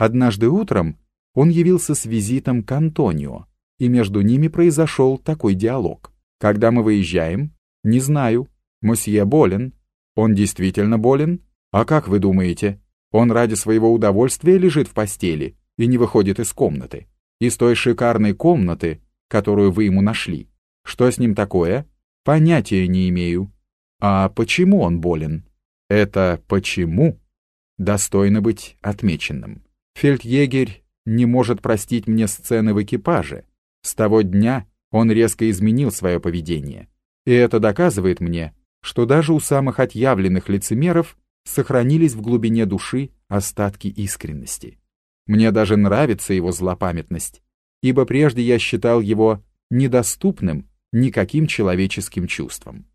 Однажды утром он явился с визитом к Антонио, и между ними произошел такой диалог. «Когда мы выезжаем?» «Не знаю. Мосье болен». «Он действительно болен? А как вы думаете? Он ради своего удовольствия лежит в постели и не выходит из комнаты. Из той шикарной комнаты, которую вы ему нашли. Что с ним такое? Понятия не имею. А почему он болен? Это «почему» достойно быть отмеченным. Фельдъегерь не может простить мне сцены в экипаже. С того дня он резко изменил свое поведение. И это доказывает мне, что даже у самых отъявленных лицемеров сохранились в глубине души остатки искренности. Мне даже нравится его злопамятность, ибо прежде я считал его недоступным никаким человеческим чувствам.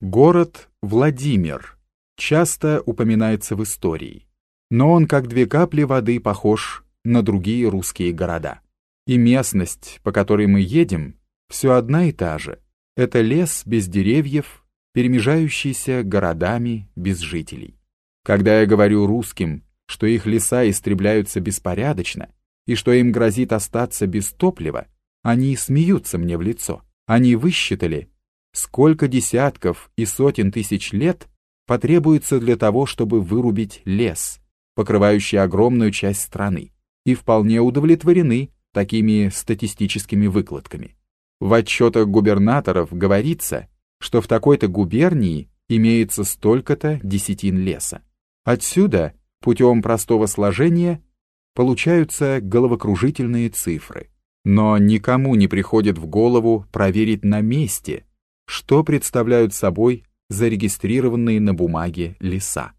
Город Владимир часто упоминается в истории, но он как две капли воды похож на другие русские города. И местность, по которой мы едем, все одна и та же. Это лес без деревьев, перемежающийся городами без жителей. Когда я говорю русским, что их леса истребляются беспорядочно и что им грозит остаться без топлива, они смеются мне в лицо. Они высчитали, сколько десятков и сотен тысяч лет потребуется для того, чтобы вырубить лес, покрывающий огромную часть страны, и вполне удовлетворены такими статистическими выкладками. В отчетах губернаторов говорится, что в такой-то губернии имеется столько-то десятин леса. Отсюда, путем простого сложения, получаются головокружительные цифры. Но никому не приходит в голову проверить на месте, что представляют собой зарегистрированные на бумаге леса.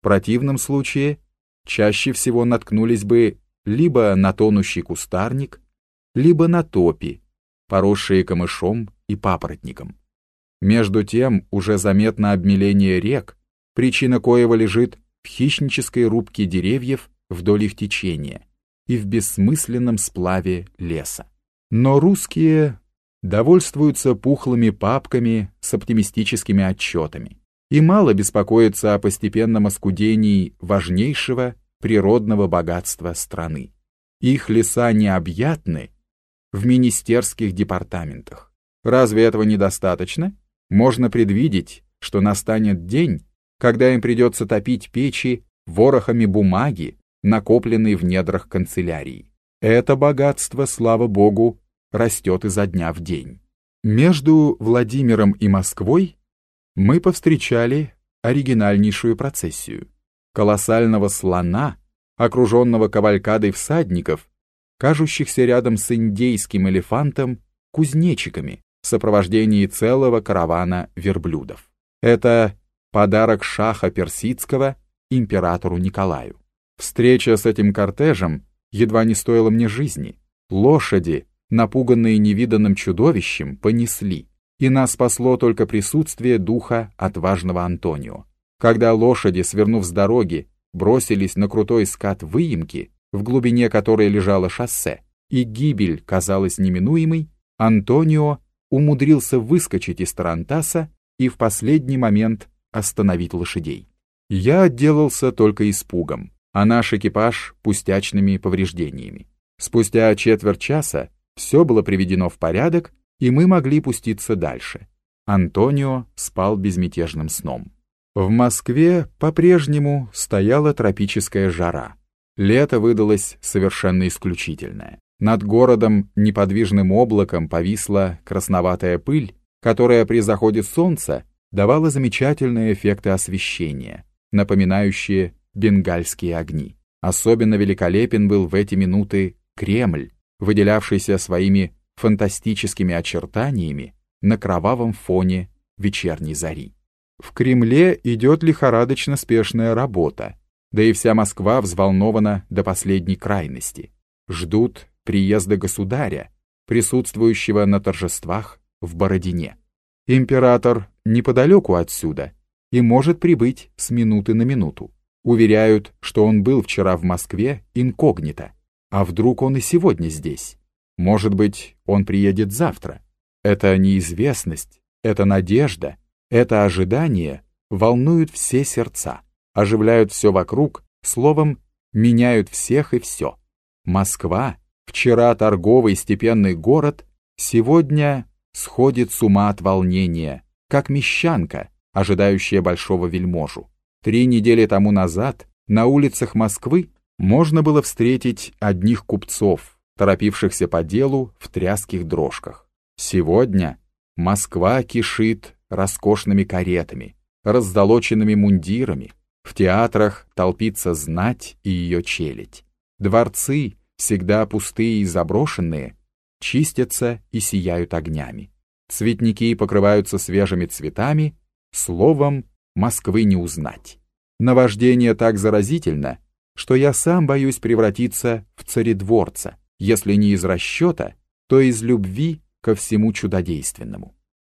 В противном случае чаще всего наткнулись бы либо на тонущий кустарник, либо на топи, поросшие камышом и папоротником. Между тем уже заметно обмеление рек, причина коего лежит в хищнической рубке деревьев вдоль их течения и в бессмысленном сплаве леса. Но русские довольствуются пухлыми папками с оптимистическими отчетами и мало беспокоятся о постепенном оскудении важнейшего природного богатства страны. Их леса необъятны в министерских департаментах. Разве этого недостаточно? Можно предвидеть, что настанет день, когда им придется топить печи ворохами бумаги, накопленной в недрах канцелярии. Это богатство, слава богу, растет изо дня в день. Между Владимиром и Москвой мы повстречали оригинальнейшую процессию. Колоссального слона, окруженного кавалькадой всадников, кажущихся рядом с индейским элефантом кузнечиками в сопровождении целого каравана верблюдов. Это подарок шаха персидского императору Николаю. Встреча с этим кортежем едва не стоила мне жизни. Лошади, напуганные невиданным чудовищем, понесли, и нас спасло только присутствие духа отважного Антонио. Когда лошади, свернув с дороги, бросились на крутой скат выемки, в глубине которой лежало шоссе, и гибель казалась неминуемой, Антонио умудрился выскочить из Тарантаса и в последний момент остановить лошадей. Я отделался только испугом, а наш экипаж — пустячными повреждениями. Спустя четверть часа все было приведено в порядок, и мы могли пуститься дальше. Антонио спал безмятежным сном. В Москве по-прежнему стояла тропическая жара. Лето выдалось совершенно исключительное. Над городом неподвижным облаком повисла красноватая пыль, которая при заходе солнца давала замечательные эффекты освещения, напоминающие бенгальские огни. Особенно великолепен был в эти минуты Кремль, выделявшийся своими фантастическими очертаниями на кровавом фоне вечерней зари. В Кремле идет лихорадочно спешная работа, да и вся Москва взволнована до последней крайности. Ждут приезда государя, присутствующего на торжествах в Бородине. Император неподалеку отсюда и может прибыть с минуты на минуту. Уверяют, что он был вчера в Москве инкогнито. А вдруг он и сегодня здесь? Может быть, он приедет завтра? Это неизвестность, это надежда, это ожидание волнуют все сердца, оживляют все вокруг, словом, меняют всех и все. Москва, вчера торговый степенный город, сегодня сходит с ума от волнения, как мещанка, ожидающая большого вельможу. Три недели тому назад на улицах Москвы можно было встретить одних купцов, торопившихся по делу в тряских дрожках. Сегодня Москва кишит роскошными каретами, раздолоченными мундирами, в театрах толпится знать и ее челядь. Дворцы, всегда пустые и заброшенные, чистятся и сияют огнями. Цветники покрываются свежими цветами, словом, Москвы не узнать. Наваждение так заразительно, что я сам боюсь превратиться в царедворца, если не из расчета, то из любви ко всему чудодейственному.